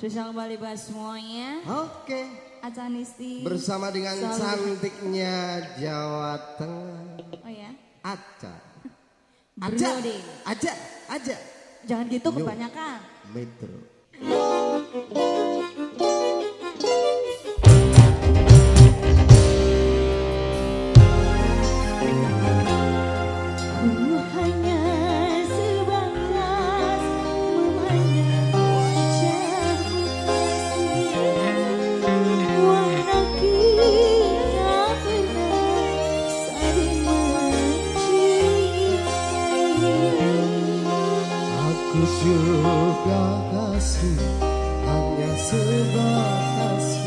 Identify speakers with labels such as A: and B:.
A: Spesial kembali buat semuanya.
B: Oke.
A: Aca Nisti.
B: Bersama dengan
A: Selalu-
B: cantiknya Jawa Tengah.
A: Oh ya.
B: Aca. Aja. Aja. Aja.
A: Jangan gitu kebanyakan.
B: Metro. Juga kasih hanya sebatas